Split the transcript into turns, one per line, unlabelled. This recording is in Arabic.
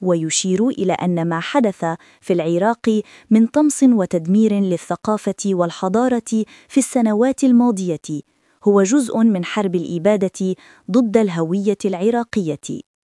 ويشير إلى أن ما حدث في العراق من طمس وتدمير للثقافة والحضارة في السنوات الماضية هو جزء من حرب الإبادة ضد الهوية العراقية.